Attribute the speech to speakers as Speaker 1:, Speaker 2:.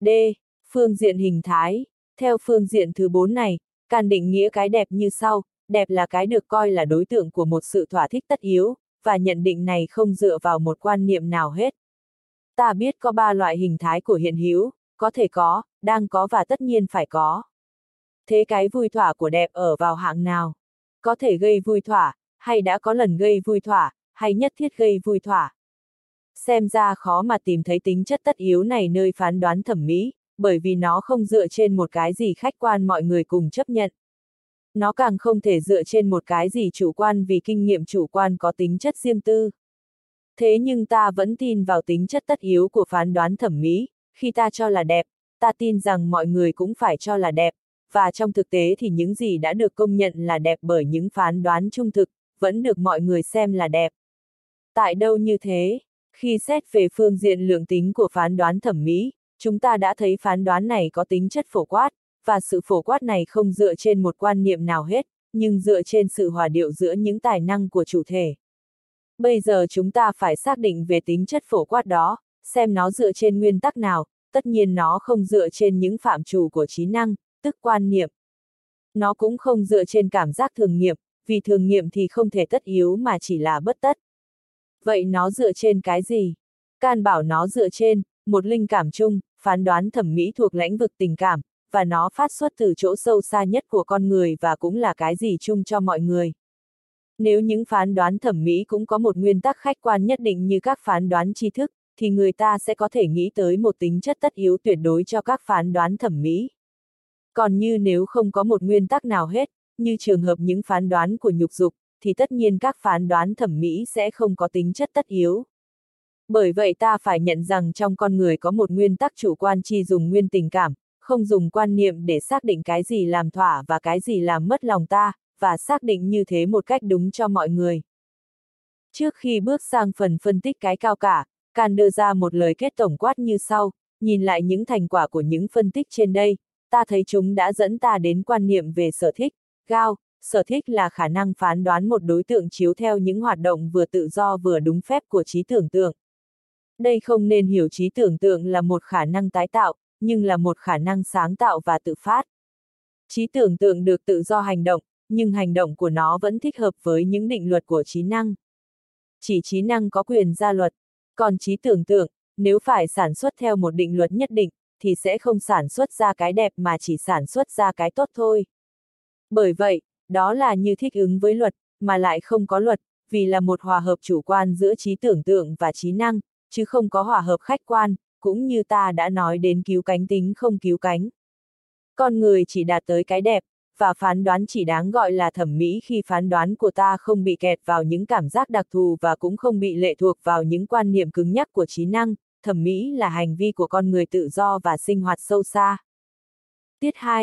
Speaker 1: D. Phương diện hình thái. Theo phương diện thứ bốn này, Càn định nghĩa cái đẹp như sau, đẹp là cái được coi là đối tượng của một sự thỏa thích tất yếu, và nhận định này không dựa vào một quan niệm nào hết. Ta biết có ba loại hình thái của hiện hữu, có thể có, đang có và tất nhiên phải có. Thế cái vui thỏa của đẹp ở vào hạng nào? Có thể gây vui thỏa, hay đã có lần gây vui thỏa, hay nhất thiết gây vui thỏa? Xem ra khó mà tìm thấy tính chất tất yếu này nơi phán đoán thẩm mỹ, bởi vì nó không dựa trên một cái gì khách quan mọi người cùng chấp nhận. Nó càng không thể dựa trên một cái gì chủ quan vì kinh nghiệm chủ quan có tính chất riêng tư. Thế nhưng ta vẫn tin vào tính chất tất yếu của phán đoán thẩm mỹ, khi ta cho là đẹp, ta tin rằng mọi người cũng phải cho là đẹp, và trong thực tế thì những gì đã được công nhận là đẹp bởi những phán đoán trung thực, vẫn được mọi người xem là đẹp. Tại đâu như thế? Khi xét về phương diện lượng tính của phán đoán thẩm mỹ, chúng ta đã thấy phán đoán này có tính chất phổ quát, và sự phổ quát này không dựa trên một quan niệm nào hết, nhưng dựa trên sự hòa điệu giữa những tài năng của chủ thể. Bây giờ chúng ta phải xác định về tính chất phổ quát đó, xem nó dựa trên nguyên tắc nào, tất nhiên nó không dựa trên những phạm trù của trí năng, tức quan niệm. Nó cũng không dựa trên cảm giác thường nghiệm, vì thường nghiệm thì không thể tất yếu mà chỉ là bất tất. Vậy nó dựa trên cái gì? Can bảo nó dựa trên, một linh cảm chung, phán đoán thẩm mỹ thuộc lãnh vực tình cảm, và nó phát xuất từ chỗ sâu xa nhất của con người và cũng là cái gì chung cho mọi người. Nếu những phán đoán thẩm mỹ cũng có một nguyên tắc khách quan nhất định như các phán đoán tri thức, thì người ta sẽ có thể nghĩ tới một tính chất tất yếu tuyệt đối cho các phán đoán thẩm mỹ. Còn như nếu không có một nguyên tắc nào hết, như trường hợp những phán đoán của nhục dục, thì tất nhiên các phán đoán thẩm mỹ sẽ không có tính chất tất yếu. Bởi vậy ta phải nhận rằng trong con người có một nguyên tắc chủ quan chi dùng nguyên tình cảm, không dùng quan niệm để xác định cái gì làm thỏa và cái gì làm mất lòng ta, và xác định như thế một cách đúng cho mọi người. Trước khi bước sang phần phân tích cái cao cả, Can đưa ra một lời kết tổng quát như sau, nhìn lại những thành quả của những phân tích trên đây, ta thấy chúng đã dẫn ta đến quan niệm về sở thích, gao, sở thích là khả năng phán đoán một đối tượng chiếu theo những hoạt động vừa tự do vừa đúng phép của trí tưởng tượng. Đây không nên hiểu trí tưởng tượng là một khả năng tái tạo, nhưng là một khả năng sáng tạo và tự phát. Trí tưởng tượng được tự do hành động, nhưng hành động của nó vẫn thích hợp với những định luật của trí năng. Chỉ trí năng có quyền ra luật, còn trí tưởng tượng, nếu phải sản xuất theo một định luật nhất định, thì sẽ không sản xuất ra cái đẹp mà chỉ sản xuất ra cái tốt thôi. Bởi vậy, đó là như thích ứng với luật, mà lại không có luật, vì là một hòa hợp chủ quan giữa trí tưởng tượng và trí năng, chứ không có hòa hợp khách quan, cũng như ta đã nói đến cứu cánh tính không cứu cánh. Con người chỉ đạt tới cái đẹp, và phán đoán chỉ đáng gọi là thẩm mỹ khi phán đoán của ta không bị kẹt vào những cảm giác đặc thù và cũng không bị lệ thuộc vào những quan niệm cứng nhắc của trí năng, thẩm mỹ là hành vi của con người tự do và sinh hoạt sâu xa. Tiết 2